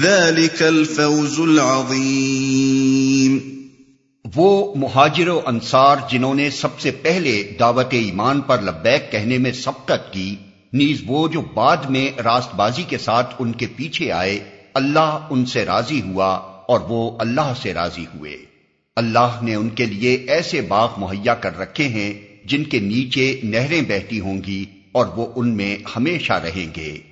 ذلك الفوز العظیم وہ مہاجر و انصار جنہوں نے سب سے پہلے دعوت ایمان پر لبیک کہنے میں سبقت کی، نیز وہ جو بعد میں راست بازی کے ساتھ ان کے پیچھے آئے، اللہ ان سے راضی ہوا اور وہ اللہ سے راضی ہوئے۔ اللہ نے ان کے لیے ایسے باغ مہیا کر رکھے ہیں جن کے نیچے نہریں بہتی ہوں گی اور وہ ان میں ہمیشہ رہیں گے۔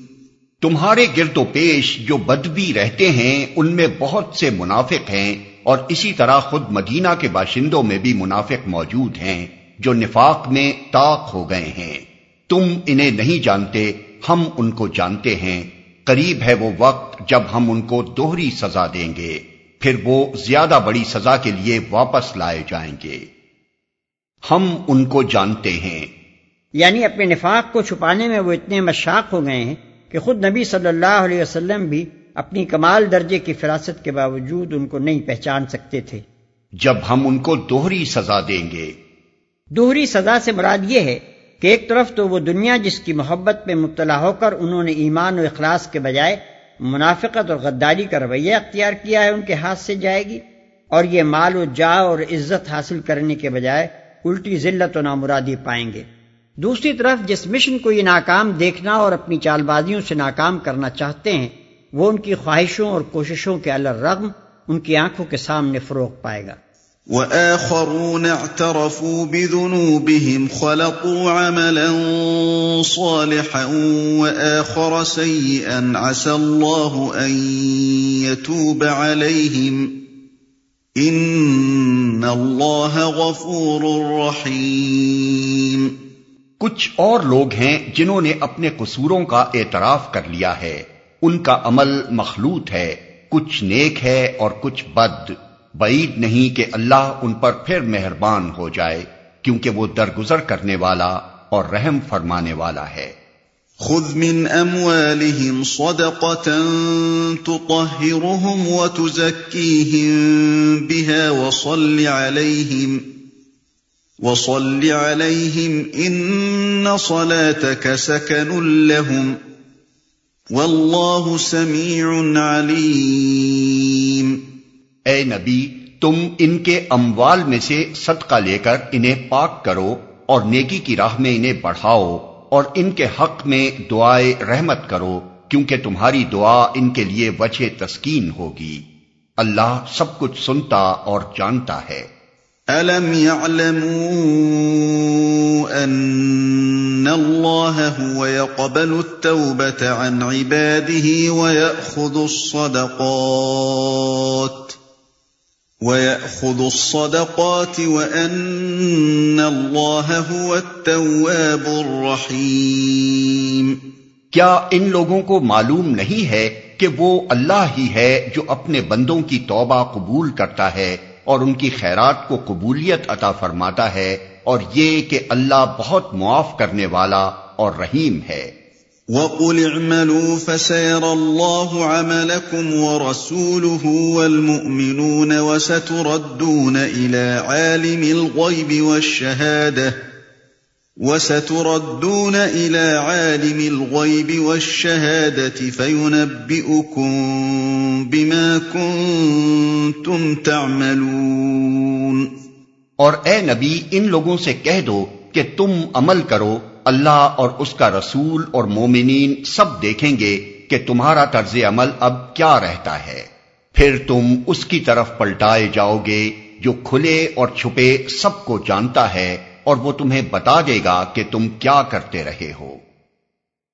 تمہارے گرد و پیش جو بدبی رہتے ہیں، ان میں بہت سے منافق ہیں اور اسی طرح خود مدینہ کے باشندوں میں بھی منافق موجود ہیں جو نفاق میں طاق ہو گئے ہیں۔ تم انہیں نہیں جانتے، ہم ان کو جانتے ہیں۔ قریب ہے وہ وقت جب ہم ان کو دوہری سزا دیں گے۔ پھر وہ زیادہ بڑی سزا کے لیے واپس لائے جائیں گے۔ ہم ان کو جانتے ہیں۔ یعنی اپنے نفاق کو چھپانے میں وہ اتنے مشاق ہو گئے ہیں۔ کہ خود نبی صلی اللہ علیہ وسلم بھی اپنی کمال درجے کی فراست کے باوجود ان کو نہیں پہچان سکتے تھے۔ جب ہم ان کو دوہری سزا دیں گے۔ دوہری سزا سے مراد یہ ہے کہ ایک طرف تو وہ دنیا جس کی محبت میں مبتلا ہو کر انہوں نے ایمان و اخلاص کے بجائے منافقت اور غداری کا رویہ اختیار کیا ہے ان کے ہاتھ سے جائے گی اور یہ مال و جا اور عزت حاصل کرنے کے بجائے الٹی ذلت و نامرادی پائیں گے۔ دوسری طرف جس مشن کو یہ ناکام دیکھنا اور اپنی چال بازیوں سے ناکام کرنا چاہتے ہیں، وہ ان کی خواہشوں اور کوششوں کے الرغم ان کی آنکھوں کے سامنے فروغ پائے گا۔ وآخرون اعترفوا بذنوبهم خلقوا عملا صالحا وآخر سيئا عسى الله أن يتوب عليهم إن الله غفور رحيم۔ کچھ اور لوگ ہیں جنہوں نے اپنے قصوروں کا اعتراف کر لیا ہے۔ ان کا عمل مخلوط ہے۔ کچھ نیک ہے اور کچھ بد۔ بعید نہیں کہ اللہ ان پر پھر مہربان ہو جائے، کیونکہ وہ درگزر کرنے والا اور رحم فرمانے والا ہے۔ خذ من اموالهم صدقة تطهرهم وتزكيهم بها وصل عليهم۔ وصل عليهم ان صلاتك سكن لهم والله سميع عليم۔ اے نبی، تم ان کے اموال میں سے صدقہ لے کر انہیں پاک کرو اور نیکی کی راہ میں انہیں بڑھاؤ اور ان کے حق میں دعائے رحمت کرو، کیونکہ تمہاری دعا ان کے لیے وجہ تسکین ہوگی۔ اللہ سب کچھ سنتا اور جانتا ہے۔ أَلَمْ يَعْلَمُوا أَنَّ اللَّهَ هُوَ يَقْبَلُ التَّوْبَةَ عَنْ عِبَادِهِ وَيَأْخُذُ الصَّدَقَاتِ وَيَأْخُذُ الصَّدَقَاتِ وَأَنَّ اللَّهَ هُوَ التَّوَّابُ الرَّحِيمُ کیا ان لوگوں کو معلوم نہیں ہے کہ وہ اللہ ہی ہے جو اپنے بندوں کی توبہ قبول کرتا ہے؟ اور ان کی خیرات کو قبولیت عطا فرماتا ہے اور یہ کہ اللہ بہت معاف کرنے والا اور رحیم ہے۔ وَقُلِ اعْمَلُوا فَسَيَرَ اللَّهُ عَمَلَكُمْ وَرَسُولُهُ وَالْمُؤْمِنُونَ وَسَتُرَدُّونَ إِلَى عَالِمِ الْغَيْبِ وَالشَّهَادَةِ وستردون إلى عالم الغيب والشهادة فينبئكم بما كنتم تعملون اور اے نبی، ان لوگوں سے کہہ دو کہ تم عمل کرو، اللہ اور اس کا رسول اور مومنین سب دیکھیں گے کہ تمہارا طرز عمل اب کیا رہتا ہے۔ پھر تم اس کی طرف پلٹائے جاؤ گے جو کھلے اور چھپے سب کو جانتا ہے۔ اور وہ تمہیں بتا دے گا کہ تم کیا کرتے رہے ہو۔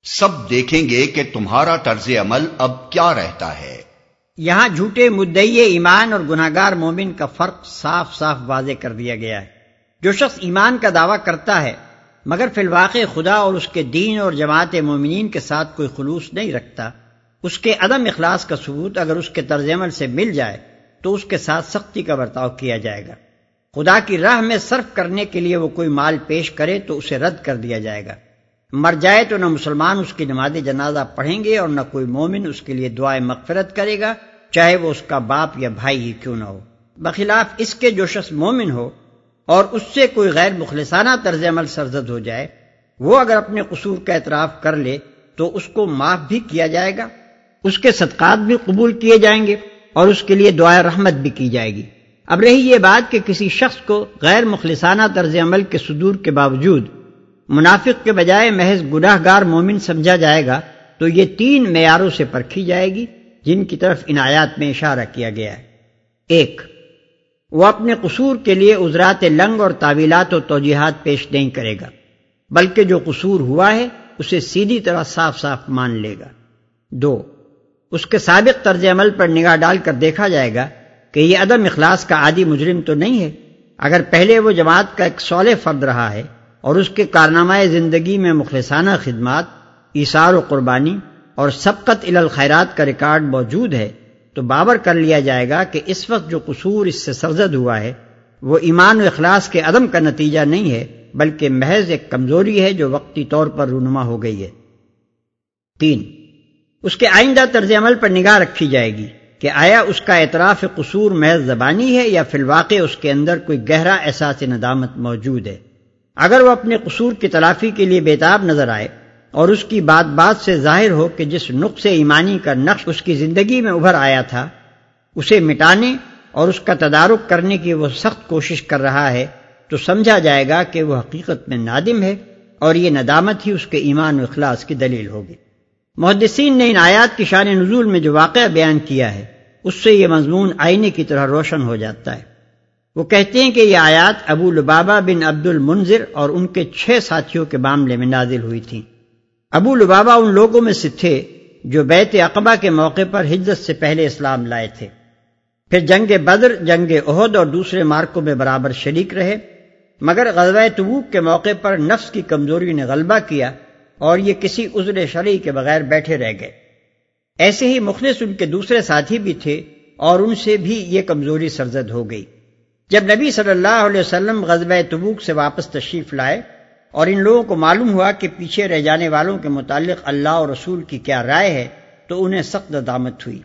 سب دیکھیں گے کہ تمہارا طرز عمل اب کیا رہتا ہے۔ یہاں جھوٹے مدعی ایمان اور گناگار مومن کا فرق صاف صاف واضح کر دیا گیا ہے۔ جو شخص ایمان کا دعویٰ کرتا ہے، مگر فی الواقع خدا اور اس کے دین اور جماعت مومنین کے ساتھ کوئی خلوص نہیں رکھتا، اس کے عدم اخلاص کا ثبوت اگر اس کے طرز عمل سے مل جائے، تو اس کے ساتھ سختی کا برتاؤ کیا جائے گا۔ خدا کی راہ میں صرف کرنے کے لیے وہ کوئی مال پیش کرے تو اسے رد کر دیا جائے گا۔ مر جائے تو نہ مسلمان اس کی نماز جنازہ پڑھیں گے اور نہ کوئی مومن اس کے لیے دعائیں مغفرت کرے گا، چاہے وہ اس کا باپ یا بھائی ہی کیوں نہ ہو۔ بخلاف اس کے جو شخص مومن ہو اور اس سے کوئی غیر مخلصانہ طرز عمل سرزد ہو جائے، وہ اگر اپنے قصور کا اعتراف کر لے تو اس کو معاف بھی کیا جائے گا۔ اس کے صدقات بھی قبول کیے جائیں گے اور اس کے لیے دعائیں رحمت بھی کی جائے گی۔ اب رہی یہ بات کہ کسی شخص کو غیر مخلصانہ طرز عمل کے صدور کے باوجود منافق کے بجائے محض گناہ گار مومن سمجھا جائے گا تو یہ تین معیاروں سے پرکھی جائے گی جن کی طرف ان آیات میں اشارہ کیا گیا ہے۔ ایک، وہ اپنے قصور کے لیے عزرات لنگ اور تعویلات و توجیحات پیش نہیں کرے گا، بلکہ جو قصور ہوا ہے اسے سیدھی طرح صاف صاف مان لے گا۔ دو، اس کے سابق طرز عمل پر نگاہ ڈال کر دیکھا جائے گا کہ یہ عدم اخلاص کا عادی مجرم تو نہیں ہے، اگر پہلے وہ جماعت کا ایک سول فرد رہا ہے اور اس کے کارنامہ زندگی میں مخلصانہ خدمات، ایثار و قربانی اور سبقت الخیرات کا ریکارڈ موجود ہے، تو بابر کر لیا جائے گا کہ اس وقت جو قصور اس سے سرزد ہوا ہے، وہ ایمان و اخلاص کے عدم کا نتیجہ نہیں ہے، بلکہ محض ایک کمزوری ہے جو وقتی طور پر رونما ہو گئی ہے۔ تین، اس کے آئندہ طرز عمل پر نگاہ رکھی جائے گی۔ کہ آیا اس کا اعتراف قصور محض زبانی ہے یا فی الواقع اس کے اندر کوئی گہرا احساس ندامت موجود ہے؟ اگر وہ اپنے قصور کی تلافی کے لیے بیتاب نظر آئے اور اس کی بات بات سے ظاہر ہو کہ جس نقص ایمانی کا نقش اس کی زندگی میں ابھر آیا تھا، اسے مٹانے اور اس کا تدارک کرنے کی وہ سخت کوشش کر رہا ہے، تو سمجھا جائے گا کہ وہ حقیقت میں نادم ہے اور یہ ندامت ہی اس کے ایمان و اخلاص کی دلیل ہوگی۔ محدثین نے ان آیات کی شان نزول میں جو واقعہ بیان کیا ہے، اس سے یہ مضمون آئینے کی طرح روشن ہو جاتا ہے۔ وہ کہتے ہیں کہ یہ آیات ابو لبابا بن عبد المنظر اور ان کے چھ ساتھیوں کے معاملے میں نازل ہوئی تھیں۔ ابو لبابا ان لوگوں میں سے تھے جو بیت اقبا کے موقع پر ہجرت سے پہلے اسلام لائے تھے۔ پھر جنگ بدر، جنگ عہد اور دوسرے مارکوں میں برابر شریک رہے، مگر غزوہ تبوک کے موقع پر نفس کی کمزوری نے غلبہ کیا۔ اور یہ کسی عذر شرعی کے بغیر بیٹھے رہ گئے۔ ایسے ہی مخلص ان کے دوسرے ساتھی بھی تھے اور ان سے بھی یہ کمزوری سرزد ہو گئی۔ جب نبی صلی اللہ علیہ وسلم غزوہ تبوک سے واپس تشریف لائے اور ان لوگوں کو معلوم ہوا کہ پیچھے رہ جانے والوں کے متعلق اللہ اور رسول کی کیا رائے ہے، تو انہیں سخت دامت ہوئی۔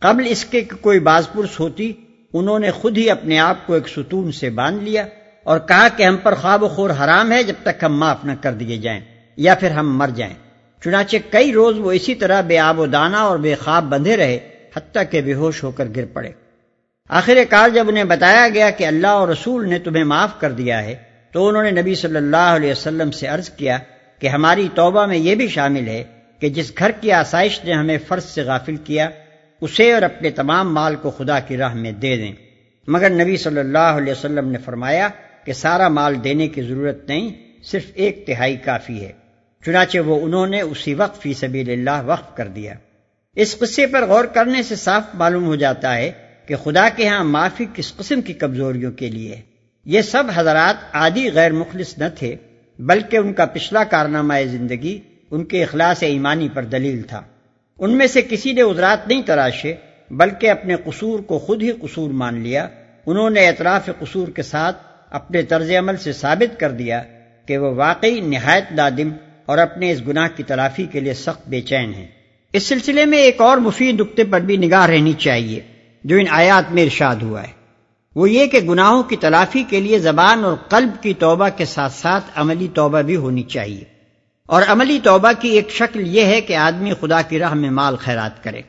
قبل اس کے کہ کوئی باز پرس ہوتی، انہوں نے خود ہی اپنے آپ کو ایک ستون سے باندھ لیا اور کہا کہ ہم پر خواب و خور حرام ہے جب تک ہم معاف نہ کر دیے جائیں۔ یا پھر ہم مر جائیں۔ چنانچہ کئی روز وہ اسی طرح بے آب و دانہ اور بے خواب بندھے رہے، حتیٰ کہ بے ہوش ہو کر گر پڑے۔ آخر کار جب انہیں بتایا گیا کہ اللہ اور رسول نے تمہیں معاف کر دیا ہے، تو انہوں نے نبی صلی اللہ علیہ وسلم سے عرض کیا کہ ہماری توبہ میں یہ بھی شامل ہے کہ جس گھر کی آسائش نے ہمیں فرض سے غافل کیا، اسے اور اپنے تمام مال کو خدا کی راہ میں دے دیں۔ مگر نبی صلی اللہ علیہ وسلم نے فرمایا کہ سارا مال دینے کی ضرورت نہیں، صرف ایک تہائی کافی ہے۔ چنانچہ وہ انہوں نے اسی وقت فی سبیل اللہ وقف کر دیا۔ اس قصے پر غور کرنے سے صاف معلوم ہو جاتا ہے کہ خدا کے ہاں معافی کس قسم کی کمزوریوں کے لیے۔ یہ سب حضرات عادی غیر مخلص نہ تھے، بلکہ ان کا پچھلا کارنامہ زندگی، ان کے اخلاص ایمانی پر دلیل تھا۔ ان میں سے کسی نے ادرات نہیں تراشے، بلکہ اپنے قصور کو خود ہی قصور مان لیا۔ انہوں نے اعتراف قصور کے ساتھ اپنے طرز عمل سے ثابت کر دیا کہ وہ واقعی نہایت نادم اور اپنے اس گناہ کی تلافی کے لیے سخت بے چین ہیں۔ اس سلسلے میں ایک اور مفید نقطے پر بھی نگاہ رہنی چاہیے، جو ان آیات میں ارشاد ہوا ہے۔ وہ یہ کہ گناہوں کی تلافی کے لیے زبان اور قلب کی توبہ کے ساتھ ساتھ عملی توبہ بھی ہونی چاہیے۔ اور عملی توبہ کی ایک شکل یہ ہے کہ آدمی خدا کی راہ میں مال خیرات کرے۔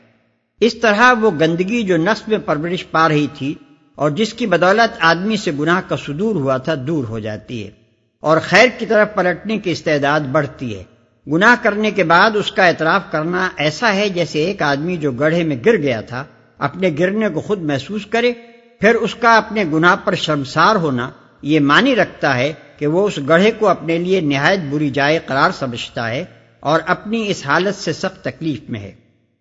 اس طرح وہ گندگی جو نصب میں پرورش پا رہی تھی اور جس کی بدولت آدمی سے گناہ کا صدور ہوا تھا دور ہو جاتی ہے۔ اور خیر کی طرف پلٹنے کی استعداد بڑھتی ہے۔ گناہ کرنے کے بعد اس کا اعتراف کرنا ایسا ہے جیسے ایک آدمی جو گڑھے میں گر گیا تھا، اپنے گرنے کو خود محسوس کرے، پھر اس کا اپنے گناہ پر شرمسار ہونا یہ معنی رکھتا ہے کہ وہ اس گڑھے کو اپنے لیے نہایت بری جائے قرار سمجھتا ہے اور اپنی اس حالت سے سخت تکلیف میں ہے۔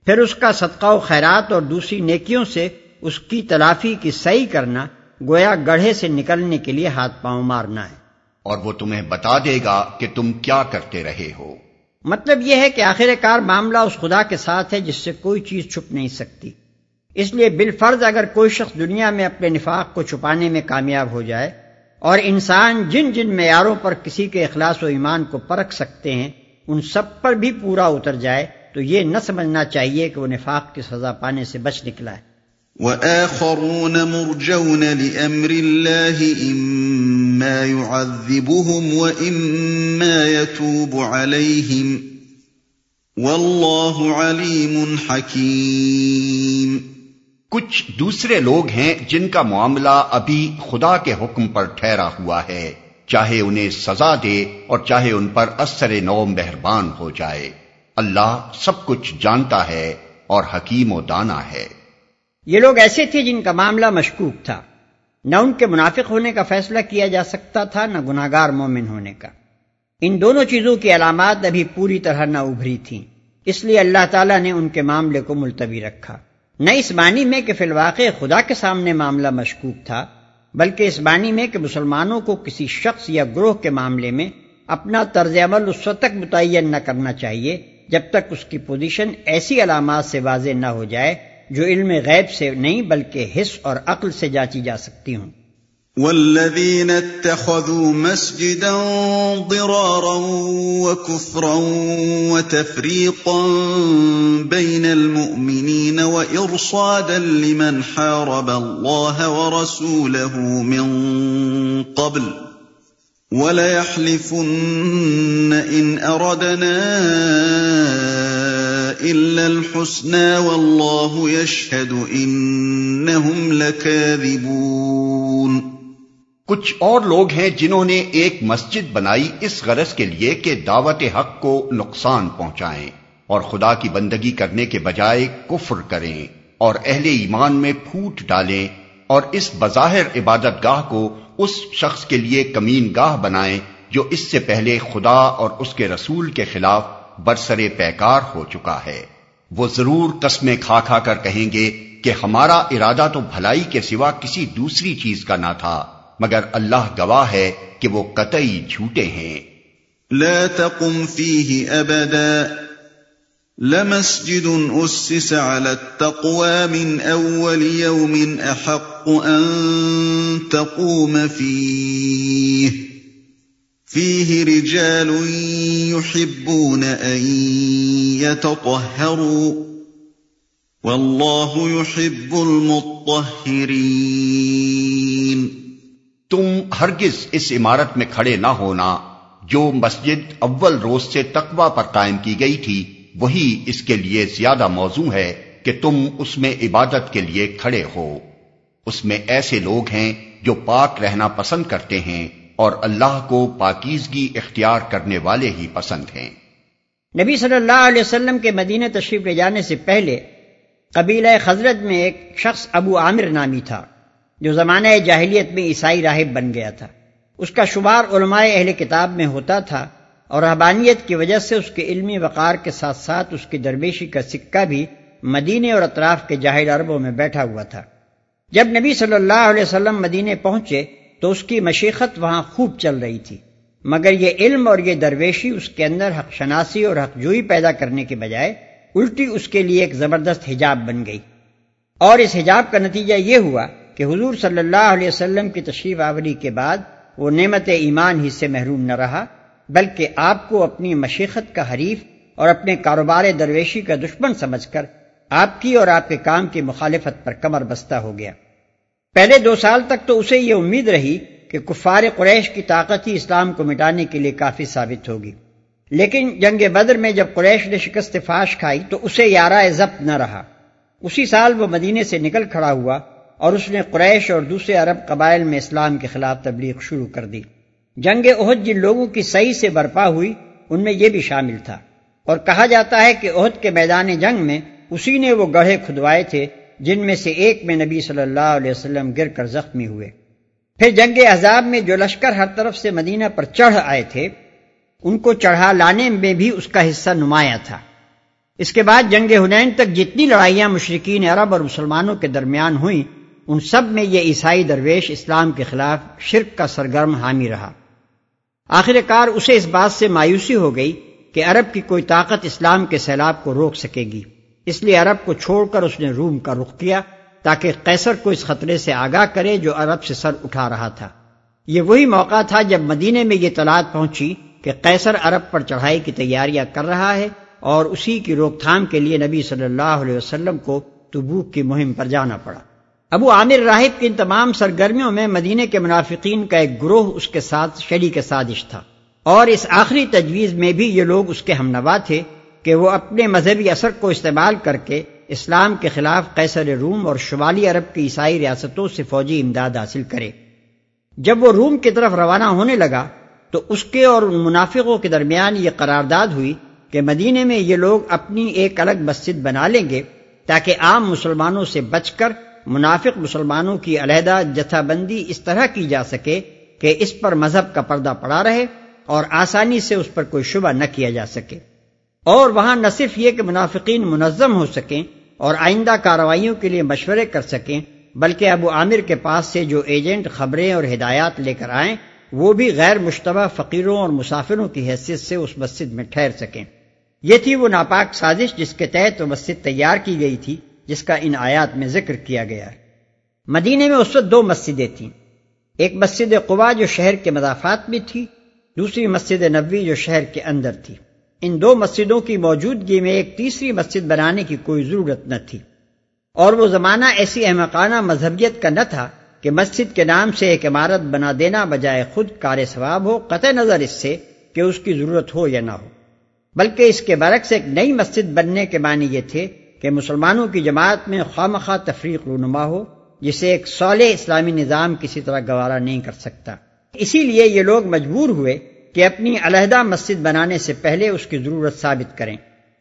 پھر اس کا صدقہ و خیرات اور دوسری نیکیوں سے اس کی تلافی کی صحیح کرنا، گویا گڑھے سے نکلنے کے لیے ہاتھ پاؤں مارنا ہے۔ اور وہ تمہیں بتا دے گا کہ تم کیا کرتے رہے ہو۔ مطلب یہ ہے کہ آخر کار معاملہ اس خدا کے ساتھ ہے جس سے کوئی چیز چھپ نہیں سکتی۔ اس لیے بالفرض اگر کوئی شخص دنیا میں اپنے نفاق کو چھپانے میں کامیاب ہو جائے اور انسان جن جن معیاروں پر کسی کے اخلاص و ایمان کو پرکھ سکتے ہیں، ان سب پر بھی پورا اتر جائے، تو یہ نہ سمجھنا چاہیے کہ وہ نفاق کی سزا پانے سے بچ نکلا ہے۔ وآخرون مرجون لأمر الله إما يعذبهم وإما يتوب عليهم والله عليم حكيم کچھ دوسرے لوگ ہیں جن کا معاملہ ابھی خدا کے حکم پر ٹھہرا ہوا ہے۔ چاہے انہیں سزا دے اور چاہے ان پر اثر نو مہربان ہو جائے۔ اللہ سب کچھ جانتا ہے اور حکیم و دانا ہے۔ یہ لوگ ایسے تھے جن کا معاملہ مشکوک تھا۔ نہ ان کے منافق ہونے کا فیصلہ کیا جا سکتا تھا، نہ گناگار مومن ہونے کا۔ ان دونوں چیزوں کی علامات ابھی پوری طرح نہ ابھری تھیں۔ اس لیے اللہ تعالیٰ نے ان کے معاملے کو ملتوی رکھا۔ نہ اس معنی میں کہ فی الواقع خدا کے سامنے معاملہ مشکوک تھا، بلکہ اس معنی میں کہ مسلمانوں کو کسی شخص یا گروہ کے معاملے میں اپنا طرز عمل اس وقت تک متعین نہ کرنا چاہیے جب تک اس کی پوزیشن ایسی علامات سے واضح نہ ہو جائے جو علم غیب سے نہیں بلکہ حص اور عقل سے جانچی جا سکتی ہوں۔ والذين اتخذوا مسجدا ضرارا وكفرا وتفريقا بين المؤمنين وإرصادا لمن حارب الله ورسوله من قبل۔ وليحلفن ان اردنا وليحلفن إن أردنا کچھ اور لوگ ہیں جنہوں نے ایک مسجد بنائی اس غرض کے لیے کہ دعوت حق کو نقصان پہنچائیں اور خدا کی بندگی کرنے کے بجائے کفر کریں اور اہل ایمان میں پھوٹ ڈالیں اور اس بظاہر عبادت گاہ کو اس شخص کے لیے کمین گاہ بنائیں جو اس سے پہلے خدا اور اس کے رسول کے خلاف برسر پیکار ہو چکا ہے۔ وہ ضرور قسمیں کھا کھا کر کہیں گے کہ ہمارا ارادہ تو بھلائی کے سوا کسی دوسری چیز کا نہ تھا، مگر اللہ گواہ ہے کہ وہ قطعی جھوٹے ہیں۔ لا تقم فيه ابدا، لمسجد اسس على التقوى من اول يوم احق ان تقوم فيه فيه رجال يحبون أن يتطهروا والله يحب المطهرين تم ہرگز اس عمارت میں کھڑے نہ ہونا جو مسجد اول روز سے تقوی پر قائم کی گئی تھی، وہی اس کے لیے زیادہ موضوع ہے کہ تم اس میں عبادت کے لیے کھڑے ہو۔ اس میں ایسے لوگ ہیں جو پاک رہنا پسند کرتے ہیں۔ اور اللہ کو پاکیزگی اختیار کرنے والے ہی پسند ہیں۔ نبی صلی اللہ علیہ وسلم کے مدینہ تشریف لے جانے سے پہلے قبیلہ خزرت میں ایک شخص ابو عامر نامی تھا، جو زمانہ جاہلیت میں عیسائی راہب بن گیا تھا۔ اس کا شمار علماء اہل کتاب میں ہوتا تھا اور رحبانیت کی وجہ سے اس کے علمی وقار کے ساتھ ساتھ اس کی درویشی کا سکہ بھی مدینے اور اطراف کے جاہل عربوں میں بیٹھا ہوا تھا۔ جب نبی صلی اللہ علیہ وسلم مدینے پہنچے تو اس کی مشیقت وہاں خوب چل رہی تھی۔ مگر یہ علم اور یہ درویشی اس کے اندر حق شناسی اور حق جوئی پیدا کرنے کے بجائے الٹی اس کے لیے ایک زبردست حجاب بن گئی۔ اور اس حجاب کا نتیجہ یہ ہوا کہ حضور صلی اللہ علیہ وسلم کی تشریف آوری کے بعد وہ نعمت ایمان ہی سے محروم نہ رہا، بلکہ آپ کو اپنی مشیقت کا حریف اور اپنے کاروبار درویشی کا دشمن سمجھ کر آپ کی اور آپ کے کام کی مخالفت پر کمر بستہ ہو گیا۔ پہلے دو سال تک تو اسے یہ امید رہی کہ کفار قریش کی طاقت ہی اسلام کو مٹانے کے لیے کافی ثابت ہوگی۔ لیکن جنگ بدر میں جب قریش نے شکست فاش کھائی تو اسے یارہ ضبط نہ رہا۔ اسی سال وہ مدینے سے نکل کھڑا ہوا اور اس نے قریش اور دوسرے عرب قبائل میں اسلام کے خلاف تبلیغ شروع کر دی۔ جنگ عہد جن لوگوں کی صحیح سے برپا ہوئی ان میں یہ بھی شامل تھا۔ اور کہا جاتا ہے کہ عہد کے میدان جنگ میں اسی نے وہ گڑھے کھدوائے تھے جن میں سے ایک میں نبی صلی اللہ علیہ وسلم گر کر زخمی ہوئے۔ پھر جنگ عذاب میں جو لشکر ہر طرف سے مدینہ پر چڑھ آئے تھے، ان کو چڑھا لانے میں بھی اس کا حصہ نمایاں تھا۔ اس کے بعد جنگ ہنین تک جتنی لڑائیاں مشرقین عرب اور مسلمانوں کے درمیان ہوئیں، ان سب میں یہ عیسائی درویش اسلام کے خلاف شرک کا سرگرم حامی رہا۔ آخر کار اسے اس بات سے مایوسی ہو گئی کہ عرب کی کوئی طاقت اسلام کے سیلاب کو روک سکے گی۔ اس لیے عرب کو چھوڑ کر اس نے روم کا رخ کیا تاکہ قیصر کو اس خطرے سے آگاہ کرے جو عرب سے سر اٹھا رہا تھا۔ یہ وہی موقع تھا جب مدینے میں یہ طلعت پہنچی کہ قیصر عرب پر چڑھائی کی تیاریاں کر رہا ہے اور اسی کی روک تھام کے لیے نبی صلی اللہ علیہ وسلم کو تبوک کی مہم پر جانا پڑا۔ ابو عامر راہب کی ان تمام سرگرمیوں میں مدینے کے منافقین کا ایک گروہ اس کے ساتھ شریک سازش تھا اور اس آخری تجویز میں بھی یہ لوگ اس کے ہمنوا تھے کہ وہ اپنے مذہبی اثر کو استعمال کر کے اسلام کے خلاف قیصر روم اور شمالی عرب کی عیسائی ریاستوں سے فوجی امداد حاصل کرے۔ جب وہ روم کی طرف روانہ ہونے لگا، تو اس کے اور ان منافقوں کے درمیان یہ قرارداد ہوئی کہ مدینے میں یہ لوگ اپنی ایک الگ مسجد بنا لیں گے تاکہ عام مسلمانوں سے بچ کر منافق مسلمانوں کی علیحدہ جتھا بندی اس طرح کی جا سکے کہ اس پر مذہب کا پردہ پڑا رہے اور آسانی سے اس پر کوئی شبہ نہ کیا جا سکے۔ اور وہاں نہ صرف یہ کہ منافقین منظم ہو سکیں اور آئندہ کارروائیوں کے لیے مشورے کر سکیں، بلکہ ابو عامر کے پاس سے جو ایجنٹ خبریں اور ہدایات لے کر آئیں، وہ بھی غیر مشتبہ فقیروں اور مسافروں کی حیثیت سے اس مسجد میں ٹھہر سکیں۔ یہ تھی وہ ناپاک سازش جس کے تحت وہ مسجد تیار کی گئی تھی، جس کا ان آیات میں ذکر کیا گیا۔ ہے مدینے میں اس وقت دو مسجدیں تھیں۔ ایک مسجد قبا جو شہر کے مدافعات میں تھی، دوسری مسجد نبوی جو شہر کے اندر تھی۔ ان دو مسجدوں کی موجودگی میں ایک تیسری مسجد بنانے کی کوئی ضرورت نہ تھی۔ اور وہ زمانہ ایسی احمقانہ مذہبیت کا نہ تھا کہ مسجد کے نام سے ایک عمارت بنا دینا بجائے خود کار ثواب ہو، قطع نظر اس سے کہ اس کی ضرورت ہو یا نہ ہو۔ بلکہ اس کے برعکس ایک نئی مسجد بننے کے معنی یہ تھے کہ مسلمانوں کی جماعت میں خواہ تفریق رونما ہو، جسے ایک سولے اسلامی نظام کسی طرح گوارا نہیں کر سکتا۔ اسی لیے یہ لوگ مجبور ہوئے کہ اپنی علیحدہ مسجد بنانے سے پہلے اس کی ضرورت ثابت کریں۔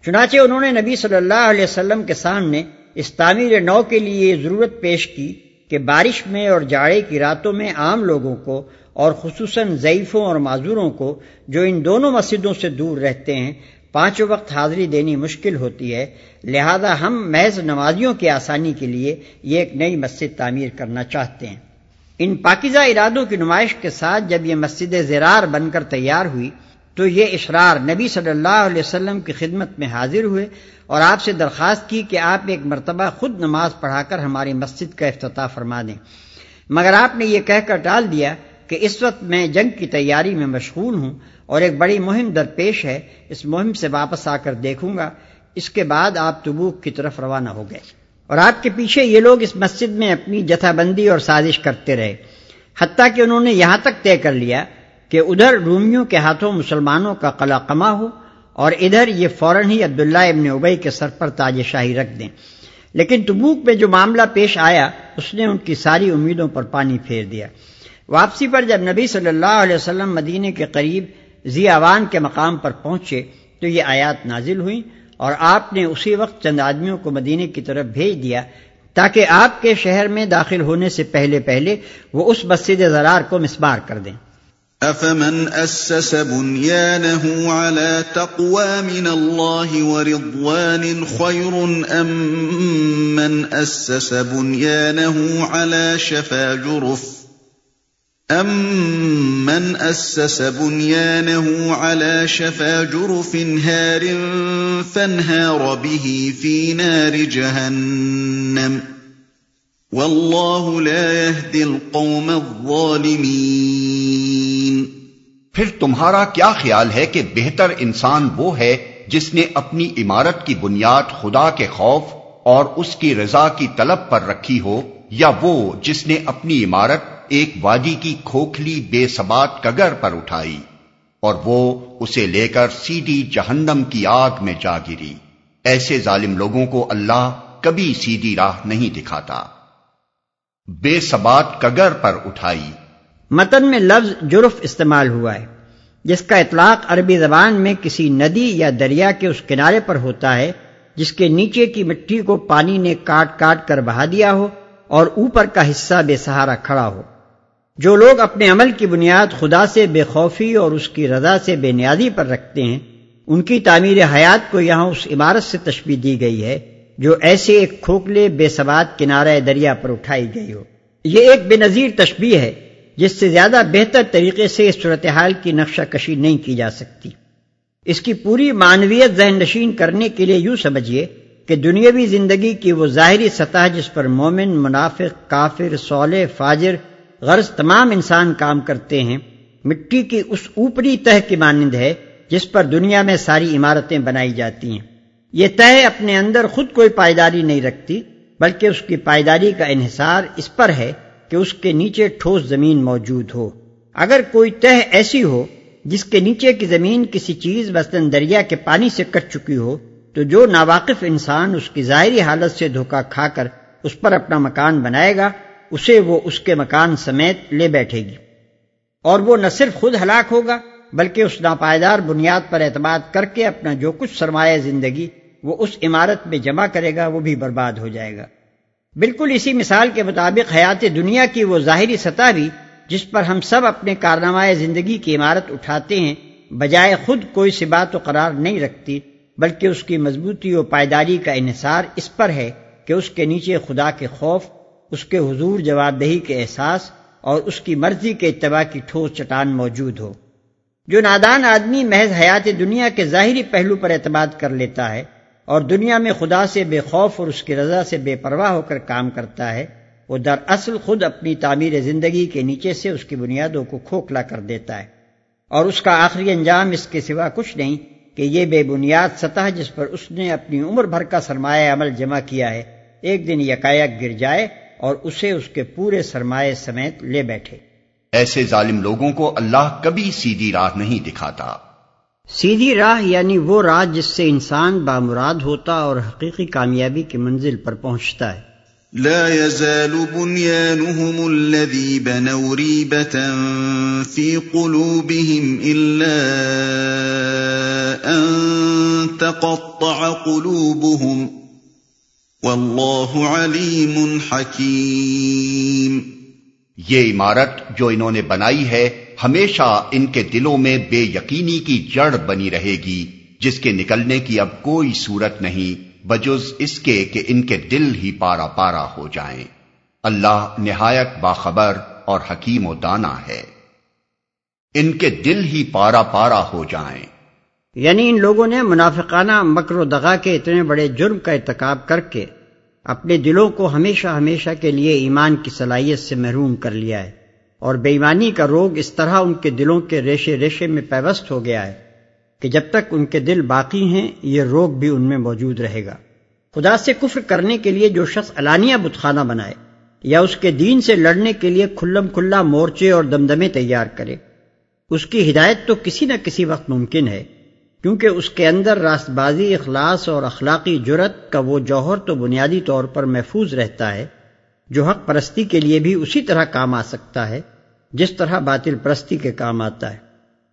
چنانچہ انہوں نے نبی صلی اللہ علیہ وسلم کے سامنے اس تعمیر نو کے لیے ضرورت پیش کی کہ بارش میں اور جاڑے کی راتوں میں عام لوگوں کو اور خصوصاً ضعیفوں اور معذوروں کو جو ان دونوں مسجدوں سے دور رہتے ہیں، پانچوں وقت حاضری دینی مشکل ہوتی ہے۔ لہذا ہم محض نمازیوں کی آسانی کے لیے یہ ایک نئی مسجد تعمیر کرنا چاہتے ہیں۔ ان پاکیزہ ارادوں کی نمائش کے ساتھ جب یہ مسجد زرار بن کر تیار ہوئی، تو یہ اشرار نبی صلی اللہ علیہ وسلم کی خدمت میں حاضر ہوئے اور آپ سے درخواست کی کہ آپ ایک مرتبہ خود نماز پڑھا کر ہماری مسجد کا افتتاح فرما دیں۔ مگر آپ نے یہ کہہ کر ٹال دیا کہ اس وقت میں جنگ کی تیاری میں مشغول ہوں اور ایک بڑی مہم درپیش ہے، اس مہم سے واپس آ کر دیکھوں گا، اس کے بعد آپ تبوک کی طرف روانہ ہو گئے۔ اور آپ کے پیچھے یہ لوگ اس مسجد میں اپنی جتھا بندی اور سازش کرتے رہے، حتیٰ کہ انہوں نے یہاں تک طے کر لیا کہ ادھر رومیوں کے ہاتھوں مسلمانوں کا قلع کما ہو اور ادھر یہ فوراً ہی عبداللہ ابن ابئی کے سر پر تاج شاہی رکھ دیں۔ لیکن تبوک میں جو معاملہ پیش آیا، اس نے ان کی ساری امیدوں پر پانی پھیر دیا۔ واپسی پر جب نبی صلی اللہ علیہ وسلم مدینے کے قریب زی اوان کے مقام پر پہنچے، تو یہ آیات نازل ہوئیں۔ اور آپ نے اسی وقت چند آدمیوں کو مدینے کی طرف بھیج دیا تاکہ آپ کے شہر میں داخل ہونے سے پہلے پہلے وہ اس مسجد زرار کو مسمار کر دیں۔ افمن اسس بنيانه على تقوى من الله ورضوان خير ام من اسس بنيانه على شفا جرف امن اسس بنيانه على شفا جرف هار فانهار به في نار جهنم والله لا يهدي القوم الظالمين۔ پھر تمہارا کیا خیال ہے کہ بہتر انسان وہ ہے جس نے اپنی عمارت کی بنیاد خدا کے خوف اور اس کی رضا کی طلب پر رکھی ہو؟ یا وہ جس نے اپنی عمارت ایک وادی کی کھوکھلی بے سبات کگر پر اٹھائی اور وہ اسے لے کر سیدھی جہنم کی آگ میں جا گری۔ ایسے ظالم لوگوں کو اللہ کبھی سیدھی راہ نہیں دکھاتا۔ بے سبات کگر پر اٹھائی۔ متن میں لفظ جرف استعمال ہوا ہے، جس کا اطلاق عربی زبان میں کسی ندی یا دریا کے اس کنارے پر ہوتا ہے، جس کے نیچے کی مٹی کو پانی نے کاٹ کاٹ کر بہا دیا ہو۔ اور اوپر کا حصہ بے سہارا کھڑا ہو۔ جو لوگ اپنے عمل کی بنیاد خدا سے بے خوفی اور اس کی رضا سے بے نیازی پر رکھتے ہیں، ان کی تعمیر حیات کو یہاں اس عمارت سے تشبیح دی گئی ہے، جو ایسے ایک کھوکھلے بے سواد کنارہ دریا پر اٹھائی گئی ہو۔ یہ ایک بے نظیر تشبیح ہے، جس سے زیادہ بہتر طریقے سے اس صورتحال کی نقشہ کشی نہیں کی جا سکتی۔ اس کی پوری معنویت ذہن نشین کرنے کے لیے یوں سمجھیے کہ دنیاوی زندگی کی وہ ظاہری سطح جس پر مومن، منافق، کافر سولے فاجر، غرض تمام انسان کام کرتے ہیں، مٹی کی اس اوپری تہ کی مانند ہے جس پر دنیا میں ساری عمارتیں بنائی جاتی ہیں۔ یہ تہ اپنے اندر خود کوئی پائیداری نہیں رکھتی، بلکہ اس کی پائیداری کا انحصار اس پر ہے کہ اس کے نیچے ٹھوس زمین موجود ہو۔ اگر کوئی تہ ایسی ہو جس کے نیچے کی زمین کسی چیز، مثلاً دریا کے پانی سے کٹ چکی ہو تو جو ناواقف انسان اس کی ظاہری حالت سے دھوکا کھا کر اس پر اپنا مکان بنائے گا، اسے وہ اس کے مکان سمیت لے بیٹھے گی۔ اور وہ نہ صرف خود ہلاک ہوگا، بلکہ اس ناپائیدار بنیاد پر اعتماد کر کے اپنا جو کچھ سرمایہ زندگی وہ اس عمارت میں جمع کرے گا، وہ بھی برباد ہو جائے گا۔ بالکل اسی مثال کے مطابق حیات دنیا کی وہ ظاہری سطح بھی جس پر ہم سب اپنے کارنامہ زندگی کی عمارت اٹھاتے ہیں، بجائے خود کوئی سبات و قرار نہیں رکھتی بلکہ اس کی مضبوطی و پائیداری کا انحصار اس پر ہے کہ اس کے نیچے خدا کے خوف، اس کے حضور جواب دہی کے احساس اور اس کی مرضی کے اتباع کی ٹھوس چٹان موجود ہو۔ جو نادان آدمی محض حیات دنیا کے ظاہری پہلو پر اعتماد کر لیتا ہے اور دنیا میں خدا سے بے خوف اور اس کی رضا سے بے پرواہ ہو کر کام کرتا ہے، وہ در اصل خود اپنی تعمیر زندگی کے نیچے سے اس کی بنیادوں کو کھوکھلا کر دیتا ہے۔ اور اس کا آخری انجام اس کے سوا کچھ نہیں کہ یہ بے بنیاد سطح جس پر اس نے اپنی عمر بھر کا سرمایہ عمل جمع کیا ہے ایک دن یکایک گر جائے اور اسے اس کے پورے سرمایہ سمیت لے بیٹھے۔ ایسے ظالم لوگوں کو اللہ کبھی سیدھی راہ نہیں دکھاتا۔ سیدھی راہ یعنی وہ راہ جس سے انسان بامراد ہوتا اور حقیقی کامیابی کی منزل پر پہنچتا ہے۔ لا يزال بنيانهم الذي بنوا ريبة في قلوبهم إلا أن تقطع قلوبهم واللہ علیم حکیم یہ عمارت جو انہوں نے بنائی ہے، ہمیشہ ان کے دلوں میں بے یقینی کی جڑ بنی رہے گی، جس کے نکلنے کی اب کوئی صورت نہیں۔ بجز اس کے کہ ان کے دل ہی پارا پارا ہو جائیں۔ اللہ نہایت باخبر اور حکیم و دانا ہے۔ ان کے دل ہی پارا پارا ہو جائیں۔ یعنی ان لوگوں نے منافقانہ مکر و دغا کے اتنے بڑے جرم کا ارتکاب کر کے اپنے دلوں کو ہمیشہ ہمیشہ کے لیے ایمان کی صلاحیت سے محروم کر لیا ہے اور بے ایمانی کا روگ اس طرح ان کے دلوں کے ریشے ریشے میں پیوست ہو گیا ہے۔ کہ جب تک ان کے دل باقی ہیں، یہ روگ بھی ان میں موجود رہے گا۔ خدا سے کفر کرنے کے لیے جو شخص علانیہ بتخانہ بنائے، یا اس کے دین سے لڑنے کے لیے کھلم کھلا مورچے اور دمدمے تیار کرے، اس کی ہدایت تو کسی نہ کسی وقت ممکن ہے، کیونکہ اس کے اندر راست بازی اخلاص اور اخلاقی جرت کا وہ جوہر تو بنیادی طور پر محفوظ رہتا ہے، جو حق پرستی کے لیے بھی اسی طرح کام آ سکتا ہے، جس طرح باطل پرستی کے کام آتا ہے۔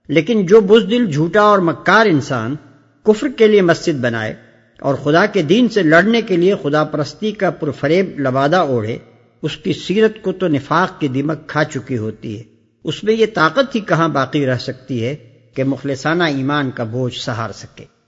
لیکن جو بزدل، جھوٹا اور مکار انسان کفر کے لیے مسجد بنائے اور خدا کے دین سے لڑنے کے لیے خدا پرستی کا پرفریب لبادہ اوڑھے، اس کی سیرت کو تو نفاق کی دمک کھا چکی ہوتی ہے۔ اس میں یہ طاقت ہی کہاں باقی رہ سکتی ہے کہ مخلصانہ ایمان کا بوجھ سہار سکے۔